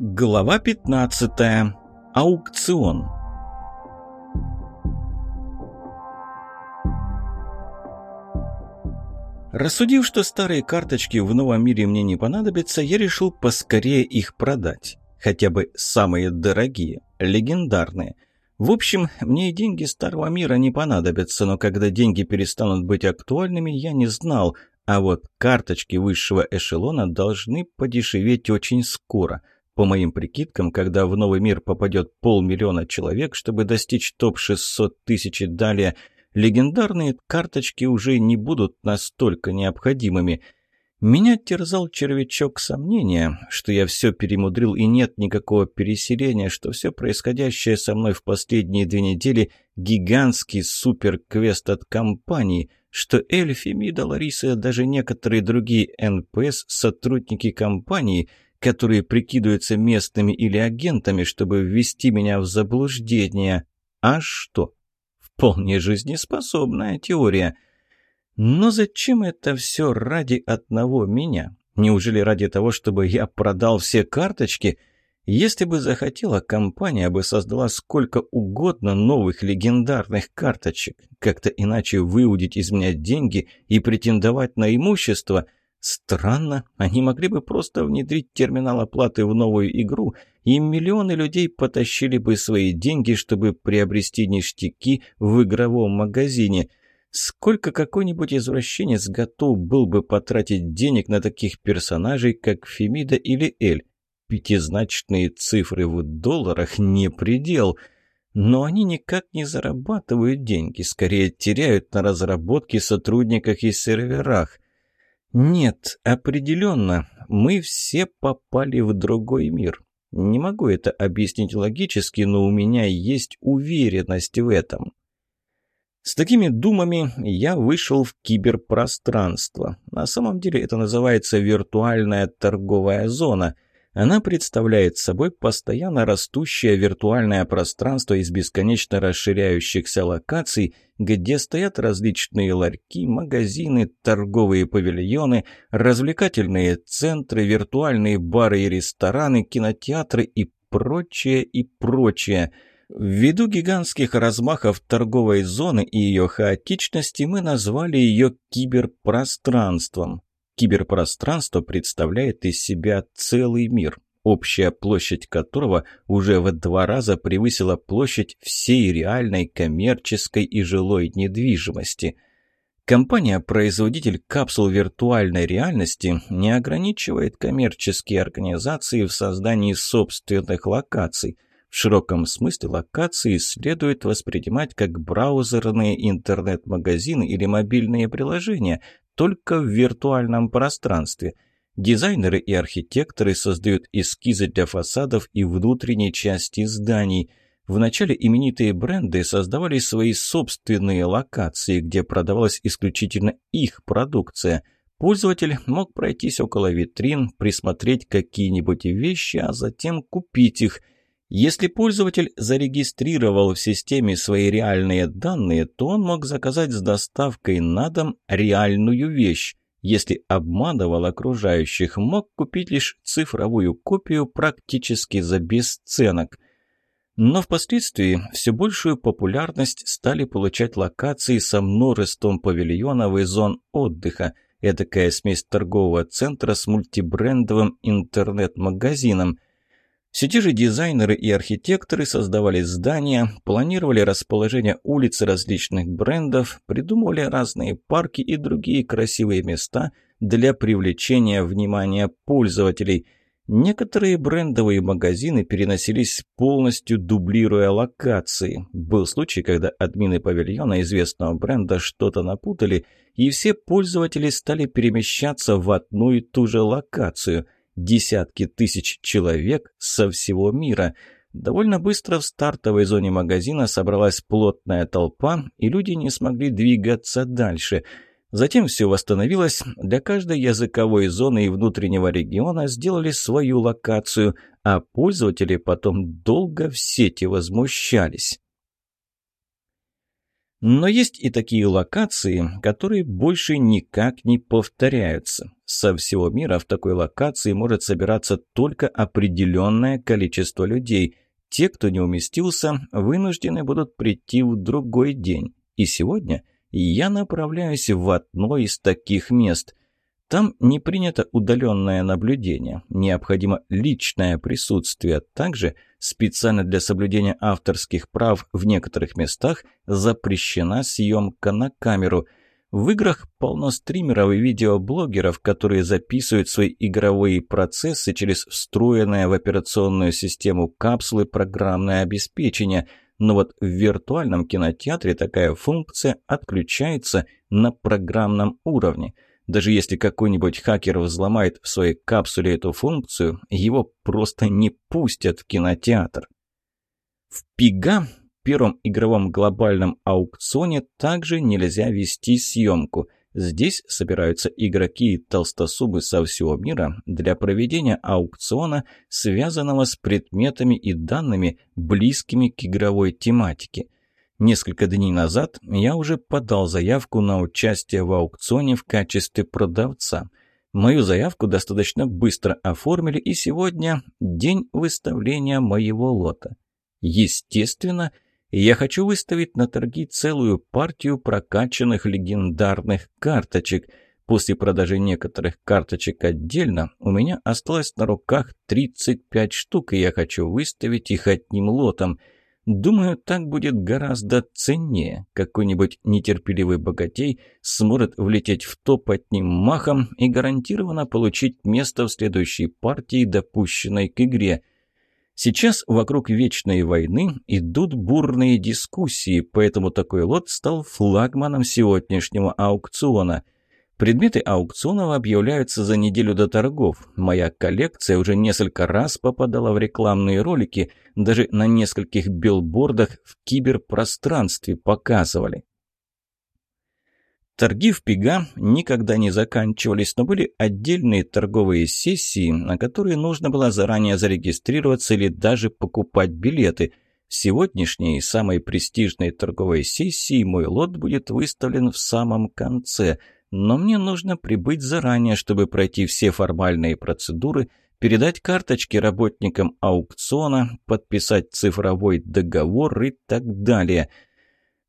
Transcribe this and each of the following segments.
Глава 15. Аукцион. Рассудив, что старые карточки в новом мире мне не понадобятся, я решил поскорее их продать. Хотя бы самые дорогие, легендарные. В общем, мне и деньги старого мира не понадобятся, но когда деньги перестанут быть актуальными, я не знал. А вот карточки высшего эшелона должны подешеветь очень скоро – по моим прикидкам, когда в новый мир попадет полмиллиона человек, чтобы достичь топ-600 тысяч и далее, легендарные карточки уже не будут настолько необходимыми. Меня терзал червячок сомнения, что я все перемудрил и нет никакого переселения, что все происходящее со мной в последние две недели – гигантский суперквест от компании – что Эльфи, Мида, Лариса и даже некоторые другие НПС, сотрудники компании – которые прикидываются местными или агентами, чтобы ввести меня в заблуждение. А что? Вполне жизнеспособная теория. Но зачем это все ради одного меня? Неужели ради того, чтобы я продал все карточки? Если бы захотела, компания бы создала сколько угодно новых легендарных карточек. Как-то иначе выудить из меня деньги и претендовать на имущество – Странно, они могли бы просто внедрить терминал оплаты в новую игру, и миллионы людей потащили бы свои деньги, чтобы приобрести ништяки в игровом магазине. Сколько какой-нибудь извращенец готов был бы потратить денег на таких персонажей, как Фемида или Эль? Пятизначные цифры в долларах не предел. Но они никак не зарабатывают деньги, скорее теряют на разработке, сотрудниках и серверах. Нет, определенно, мы все попали в другой мир. Не могу это объяснить логически, но у меня есть уверенность в этом. С такими думами я вышел в киберпространство. На самом деле это называется виртуальная торговая зона – она представляет собой постоянно растущее виртуальное пространство из бесконечно расширяющихся локаций, где стоят различные ларьки, магазины, торговые павильоны, развлекательные центры, виртуальные бары и рестораны, кинотеатры и прочее, и прочее. Ввиду гигантских размахов торговой зоны и ее хаотичности мы назвали ее киберпространством. Киберпространство представляет из себя целый мир, общая площадь которого уже в два раза превысила площадь всей реальной коммерческой и жилой недвижимости. Компания-производитель капсул виртуальной реальности не ограничивает коммерческие организации в создании собственных локаций – в широком смысле локации следует воспринимать как браузерные интернет-магазины или мобильные приложения, только в виртуальном пространстве. Дизайнеры и архитекторы создают эскизы для фасадов и внутренней части зданий. Вначале именитые бренды создавали свои собственные локации, где продавалась исключительно их продукция. Пользователь мог пройтись около витрин, присмотреть какие-нибудь вещи, а затем купить их – если пользователь зарегистрировал в системе свои реальные данные, то он мог заказать с доставкой на дом реальную вещь. Если обманывал окружающих, мог купить лишь цифровую копию практически за бесценок. Но впоследствии все большую популярность стали получать локации со множеством павильонов и зон отдыха. Эдакая смесь торгового центра с мультибрендовым интернет-магазином – все те же дизайнеры и архитекторы создавали здания, планировали расположение улиц различных брендов, придумывали разные парки и другие красивые места для привлечения внимания пользователей. Некоторые брендовые магазины переносились полностью дублируя локации. Был случай, когда админы павильона известного бренда что-то напутали, и все пользователи стали перемещаться в одну и ту же локацию – десятки тысяч человек со всего мира. Довольно быстро в стартовой зоне магазина собралась плотная толпа, и люди не смогли двигаться дальше. Затем все восстановилось, для каждой языковой зоны и внутреннего региона сделали свою локацию, а пользователи потом долго в сети возмущались. Но есть и такие локации, которые больше никак не повторяются. Со всего мира в такой локации может собираться только определенное количество людей. Те, кто не уместился, вынуждены будут прийти в другой день. И сегодня я направляюсь в одно из таких мест. Там не принято удаленное наблюдение, необходимо личное присутствие. Также специально для соблюдения авторских прав в некоторых местах запрещена съемка на камеру. В играх полно стримеров и видеоблогеров, которые записывают свои игровые процессы через встроенное в операционную систему капсулы программное обеспечение – но вот в виртуальном кинотеатре такая функция отключается на программном уровне. Даже если какой-нибудь хакер взломает в своей капсуле эту функцию, его просто не пустят в кинотеатр. В Пига, первом игровом глобальном аукционе, также нельзя вести съемку – Здесь собираются игроки и толстосубы со всего мира для проведения аукциона, связанного с предметами и данными, близкими к игровой тематике. Несколько дней назад я уже подал заявку на участие в аукционе в качестве продавца. Мою заявку достаточно быстро оформили, и сегодня день выставления моего лота. Естественно, я хочу выставить на торги целую партию прокачанных легендарных карточек. После продажи некоторых карточек отдельно у меня осталось на руках 35 штук, и я хочу выставить их одним лотом. Думаю, так будет гораздо ценнее. Какой-нибудь нетерпеливый богатей сможет влететь в топ одним махом и гарантированно получить место в следующей партии, допущенной к игре – Сейчас вокруг вечной войны идут бурные дискуссии, поэтому такой лот стал флагманом сегодняшнего аукциона. Предметы аукционов объявляются за неделю до торгов. Моя коллекция уже несколько раз попадала в рекламные ролики, даже на нескольких билбордах в киберпространстве показывали. Торги в Пига никогда не заканчивались, но были отдельные торговые сессии, на которые нужно было заранее зарегистрироваться или даже покупать билеты. В сегодняшней самой престижной торговой сессии мой лот будет выставлен в самом конце, но мне нужно прибыть заранее, чтобы пройти все формальные процедуры, передать карточки работникам аукциона, подписать цифровой договор и так далее –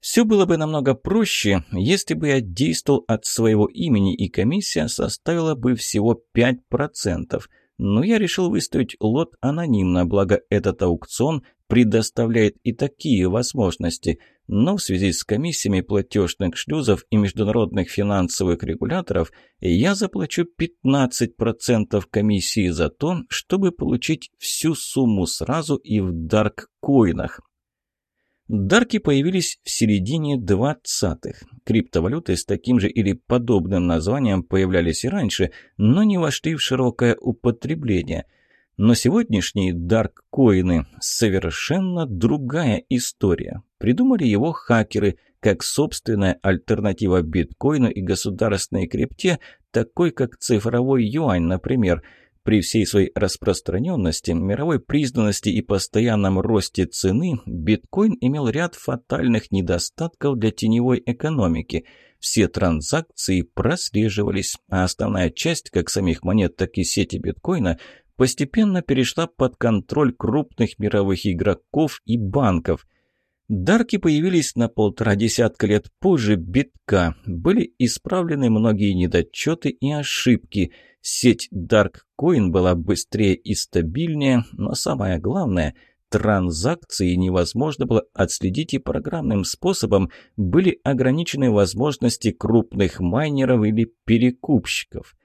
все было бы намного проще, если бы я действовал от своего имени, и комиссия составила бы всего 5%. Но я решил выставить лот анонимно, благо этот аукцион предоставляет и такие возможности. Но в связи с комиссиями платежных шлюзов и международных финансовых регуляторов я заплачу 15% комиссии за то, чтобы получить всю сумму сразу и в дарк-коинах. Дарки появились в середине 20-х. Криптовалюты с таким же или подобным названием появлялись и раньше, но не вошли в широкое употребление. Но сегодняшние дарк-коины – совершенно другая история. Придумали его хакеры, как собственная альтернатива биткоину и государственной крипте, такой как цифровой юань, например – при всей своей распространенности, мировой признанности и постоянном росте цены, биткоин имел ряд фатальных недостатков для теневой экономики. Все транзакции прослеживались, а основная часть как самих монет, так и сети биткоина постепенно перешла под контроль крупных мировых игроков и банков – Дарки появились на полтора десятка лет позже битка. Были исправлены многие недочеты и ошибки. Сеть Darkcoin была быстрее и стабильнее, но самое главное – транзакции невозможно было отследить и программным способом были ограничены возможности крупных майнеров или перекупщиков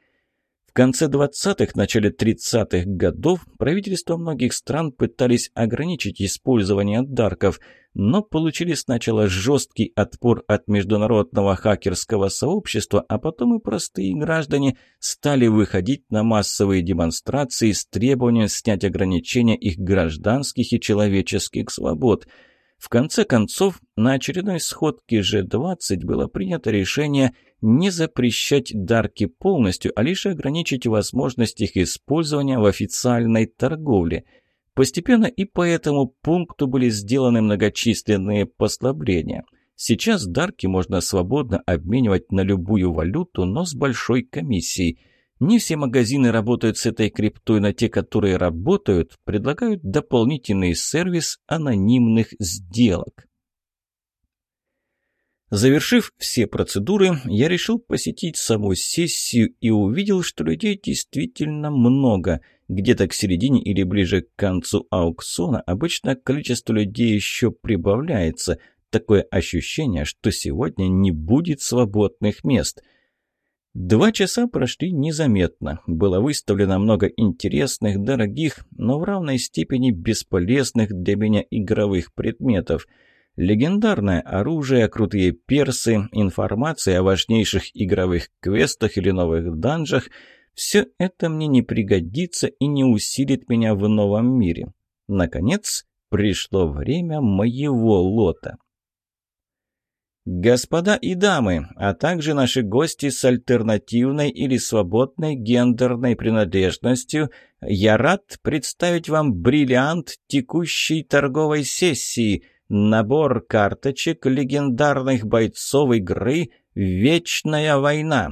конце 20-х, начале 30-х годов правительства многих стран пытались ограничить использование дарков, но получили сначала жесткий отпор от международного хакерского сообщества, а потом и простые граждане стали выходить на массовые демонстрации с требованием снять ограничения их гражданских и человеческих свобод – в конце концов, на очередной сходке G20 было принято решение не запрещать дарки полностью, а лишь ограничить возможность их использования в официальной торговле. Постепенно и по этому пункту были сделаны многочисленные послабления. Сейчас дарки можно свободно обменивать на любую валюту, но с большой комиссией. Не все магазины работают с этой криптой, но те, которые работают, предлагают дополнительный сервис анонимных сделок. Завершив все процедуры, я решил посетить саму сессию и увидел, что людей действительно много. Где-то к середине или ближе к концу аукциона обычно количество людей еще прибавляется. Такое ощущение, что сегодня не будет свободных мест. Два часа прошли незаметно. Было выставлено много интересных, дорогих, но в равной степени бесполезных для меня игровых предметов – Легендарное оружие, крутые персы, информация о важнейших игровых квестах или новых данжах – все это мне не пригодится и не усилит меня в новом мире. Наконец, пришло время моего лота. Господа и дамы, а также наши гости с альтернативной или свободной гендерной принадлежностью, я рад представить вам бриллиант текущей торговой сессии – Набор карточек легендарных бойцов игры «Вечная война».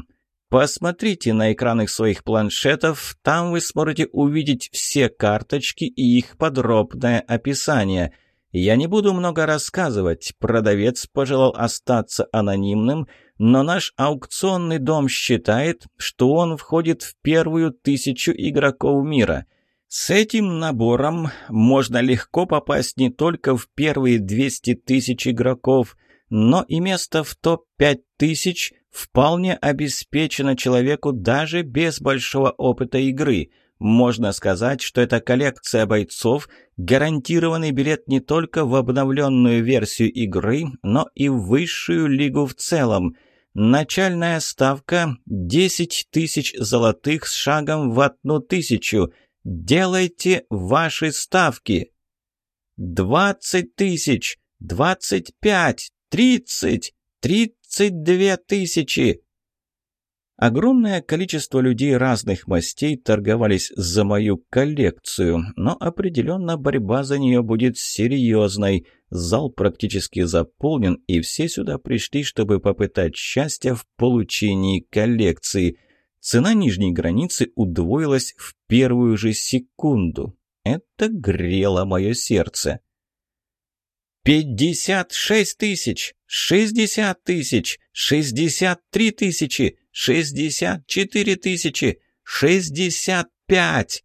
Посмотрите на экраны своих планшетов, там вы сможете увидеть все карточки и их подробное описание. Я не буду много рассказывать, продавец пожелал остаться анонимным, но наш аукционный дом считает, что он входит в первую тысячу игроков мира – с этим набором можно легко попасть не только в первые 200 тысяч игроков, но и место в топ-5 тысяч вполне обеспечено человеку даже без большого опыта игры. Можно сказать, что эта коллекция бойцов – гарантированный билет не только в обновленную версию игры, но и в высшую лигу в целом. Начальная ставка – 10 тысяч золотых с шагом в одну тысячу – Делайте ваши ставки. Двадцать тысяч, двадцать пять, тридцать, тридцать две тысячи. Огромное количество людей разных мастей торговались за мою коллекцию, но определенно борьба за нее будет серьезной. Зал практически заполнен, и все сюда пришли, чтобы попытать счастья в получении коллекции – Цена нижней границы удвоилась в первую же секунду. Это грело мое сердце. «Пятьдесят шесть тысяч! Шестьдесят тысяч! Шестьдесят три тысячи! Шестьдесят четыре тысячи! Шестьдесят пять!»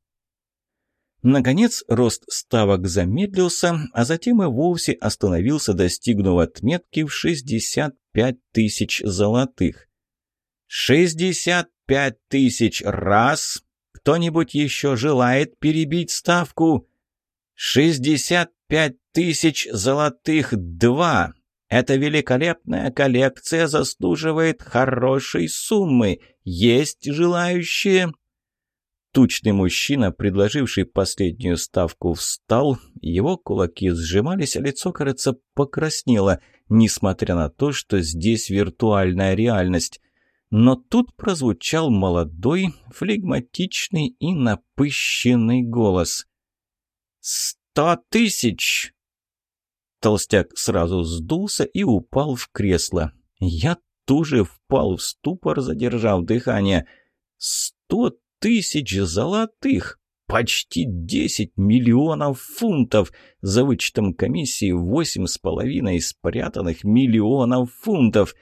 Наконец, рост ставок замедлился, а затем и вовсе остановился, достигнув отметки в 65 тысяч золотых. «Шестьдесят пять тысяч раз. Кто-нибудь еще желает перебить ставку? Шестьдесят пять тысяч золотых два. Эта великолепная коллекция заслуживает хорошей суммы. Есть желающие?» Тучный мужчина, предложивший последнюю ставку, встал, его кулаки сжимались, а лицо, кажется, покраснело, несмотря на то, что здесь виртуальная реальность. Но тут прозвучал молодой, флегматичный и напыщенный голос. «Сто тысяч!» Толстяк сразу сдулся и упал в кресло. Я тоже впал в ступор, задержав дыхание. «Сто тысяч золотых! Почти десять миллионов фунтов! За вычетом комиссии восемь с половиной спрятанных миллионов фунтов!»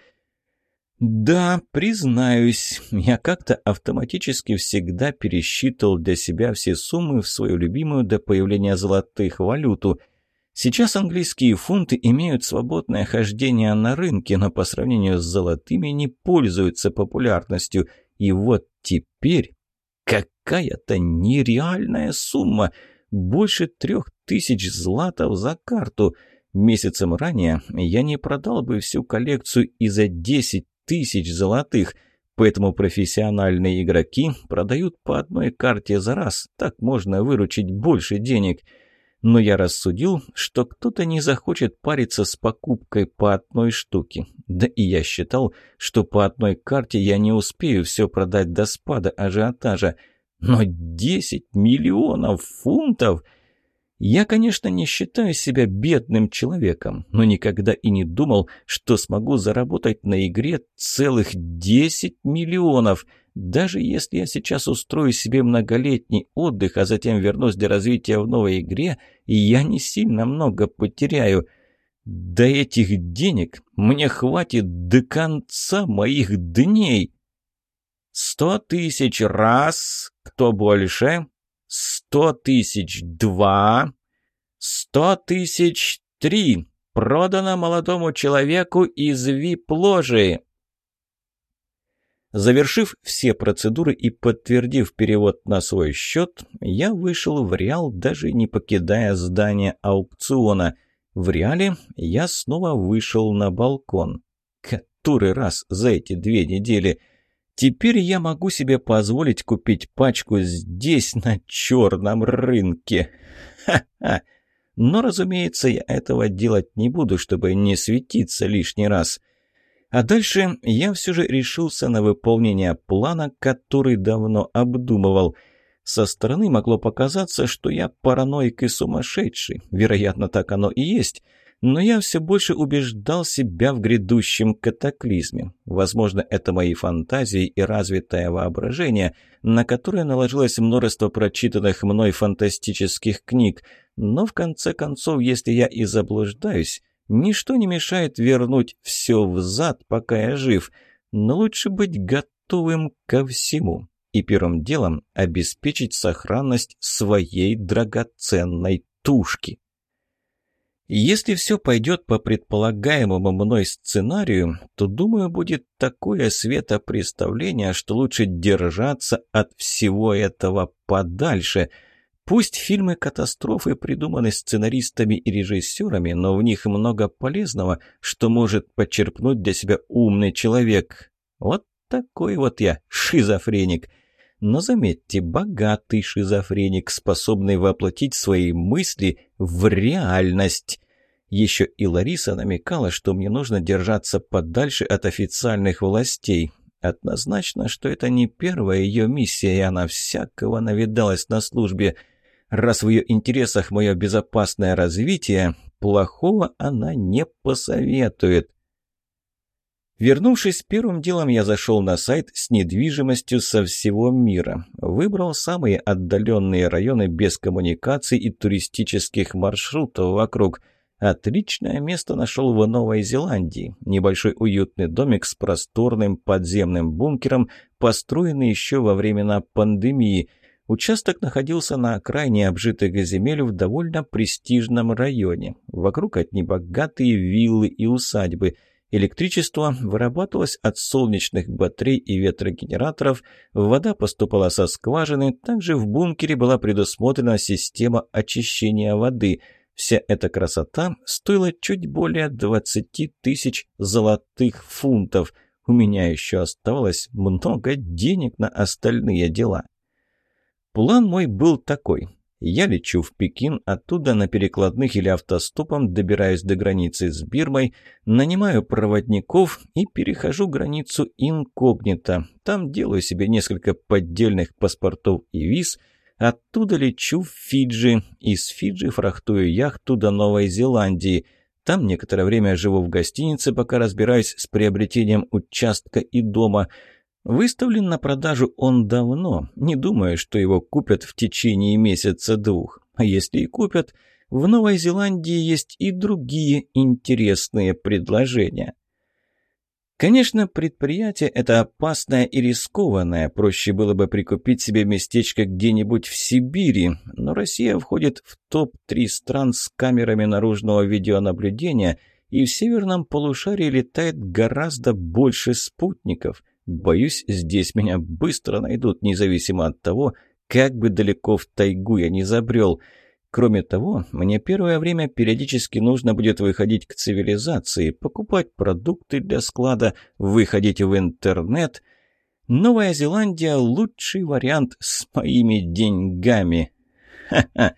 Да, признаюсь, я как-то автоматически всегда пересчитывал для себя все суммы в свою любимую до появления золотых валюту. Сейчас английские фунты имеют свободное хождение на рынке, но по сравнению с золотыми не пользуются популярностью. И вот теперь какая-то нереальная сумма, больше трех тысяч златов за карту. Месяцем ранее я не продал бы всю коллекцию и за десять тысяч золотых. Поэтому профессиональные игроки продают по одной карте за раз. Так можно выручить больше денег. Но я рассудил, что кто-то не захочет париться с покупкой по одной штуке. Да и я считал, что по одной карте я не успею все продать до спада ажиотажа. Но 10 миллионов фунтов – я, конечно, не считаю себя бедным человеком, но никогда и не думал, что смогу заработать на игре целых 10 миллионов. Даже если я сейчас устрою себе многолетний отдых, а затем вернусь для развития в новой игре, я не сильно много потеряю. Да этих денег мне хватит до конца моих дней. Сто тысяч раз, кто больше? Сто тысяч два, сто тысяч три. Продано молодому человеку из вип-ложи. Завершив все процедуры и подтвердив перевод на свой счет, я вышел в Реал, даже не покидая здание аукциона. В Реале я снова вышел на балкон. Который раз за эти две недели. Теперь я могу себе позволить купить пачку здесь, на черном рынке. Ха-ха! Но, разумеется, я этого делать не буду, чтобы не светиться лишний раз. А дальше я все же решился на выполнение плана, который давно обдумывал. Со стороны могло показаться, что я параноик и сумасшедший. Вероятно, так оно и есть. Но я все больше убеждал себя в грядущем катаклизме. Возможно, это мои фантазии и развитое воображение, на которое наложилось множество прочитанных мной фантастических книг – но в конце концов, если я и заблуждаюсь, ничто не мешает вернуть все взад, пока я жив. Но лучше быть готовым ко всему и первым делом обеспечить сохранность своей драгоценной тушки. Если все пойдет по предполагаемому мной сценарию, то, думаю, будет такое светопреставление, что лучше держаться от всего этого подальше – Пусть фильмы катастрофы придуманы сценаристами и режиссерами, но в них много полезного, что может почерпнуть для себя умный человек. Вот такой вот я, шизофреник. Но заметьте, богатый шизофреник, способный воплотить свои мысли в реальность. Еще и Лариса намекала, что мне нужно держаться подальше от официальных властей. Однозначно, что это не первая ее миссия, и она всякого навидалась на службе – Раз в ее интересах мое безопасное развитие, плохого она не посоветует. Вернувшись первым делом, я зашел на сайт с недвижимостью со всего мира. Выбрал самые отдаленные районы без коммуникаций и туристических маршрутов вокруг. Отличное место нашел в Новой Зеландии. Небольшой уютный домик с просторным подземным бункером, построенный еще во времена пандемии – Участок находился на окраине обжитых земель в довольно престижном районе. Вокруг одни богатые виллы и усадьбы. Электричество вырабатывалось от солнечных батарей и ветрогенераторов, вода поступала со скважины, также в бункере была предусмотрена система очищения воды. Вся эта красота стоила чуть более 20 тысяч золотых фунтов. У меня еще оставалось много денег на остальные дела. План мой был такой. Я лечу в Пекин, оттуда на перекладных или автостопом добираюсь до границы с Бирмой, нанимаю проводников и перехожу границу инкогнито. Там делаю себе несколько поддельных паспортов и виз, оттуда лечу в Фиджи, из Фиджи фрахтую яхту до Новой Зеландии. Там некоторое время живу в гостинице, пока разбираюсь с приобретением участка и дома – Выставлен на продажу он давно, не думая, что его купят в течение месяца-двух. А если и купят, в Новой Зеландии есть и другие интересные предложения. Конечно, предприятие это опасное и рискованное, проще было бы прикупить себе местечко где-нибудь в Сибири, но Россия входит в топ-3 стран с камерами наружного видеонаблюдения, и в северном полушарии летает гораздо больше спутников – Боюсь, здесь меня быстро найдут, независимо от того, как бы далеко в тайгу я не забрел. Кроме того, мне первое время периодически нужно будет выходить к цивилизации, покупать продукты для склада, выходить в интернет. Новая Зеландия – лучший вариант с моими деньгами. Ха-ха!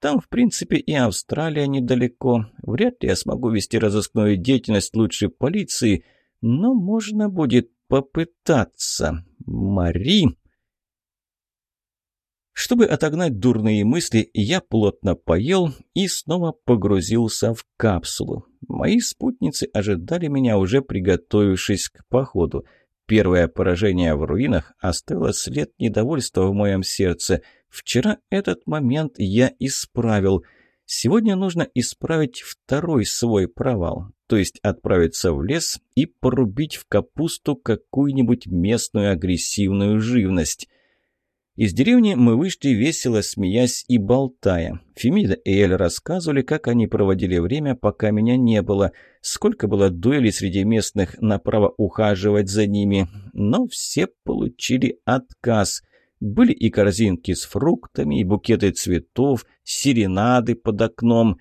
Там, в принципе, и Австралия недалеко. Вряд ли я смогу вести разыскную деятельность лучше полиции, но можно будет попытаться. Мари... Чтобы отогнать дурные мысли, я плотно поел и снова погрузился в капсулу. Мои спутницы ожидали меня, уже приготовившись к походу. Первое поражение в руинах оставило след недовольства в моем сердце. Вчера этот момент я исправил. Сегодня нужно исправить второй свой провал, то есть отправиться в лес и порубить в капусту какую-нибудь местную агрессивную живность. Из деревни мы вышли весело, смеясь и болтая. Фемида и Эль рассказывали, как они проводили время, пока меня не было, сколько было дуэлей среди местных на право ухаживать за ними, но все получили отказ. Были и корзинки с фруктами, и букеты цветов, серенады под окном.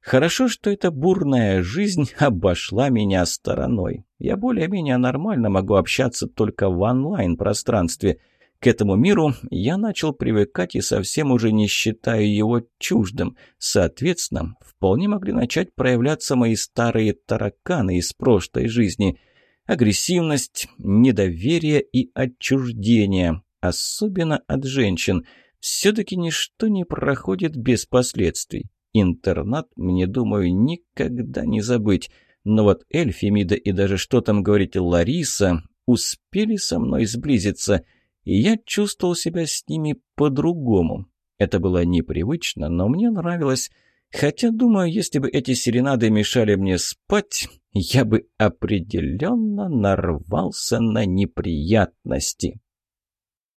Хорошо, что эта бурная жизнь обошла меня стороной. Я более-менее нормально могу общаться только в онлайн-пространстве – к этому миру я начал привыкать и совсем уже не считаю его чуждым. Соответственно, вполне могли начать проявляться мои старые тараканы из прошлой жизни. Агрессивность, недоверие и отчуждение. Особенно от женщин. Все-таки ничто не проходит без последствий. Интернат, мне, думаю, никогда не забыть. Но вот Эльфимида и даже что там говорить Лариса успели со мной сблизиться – и я чувствовал себя с ними по-другому. Это было непривычно, но мне нравилось. Хотя, думаю, если бы эти серенады мешали мне спать, я бы определенно нарвался на неприятности.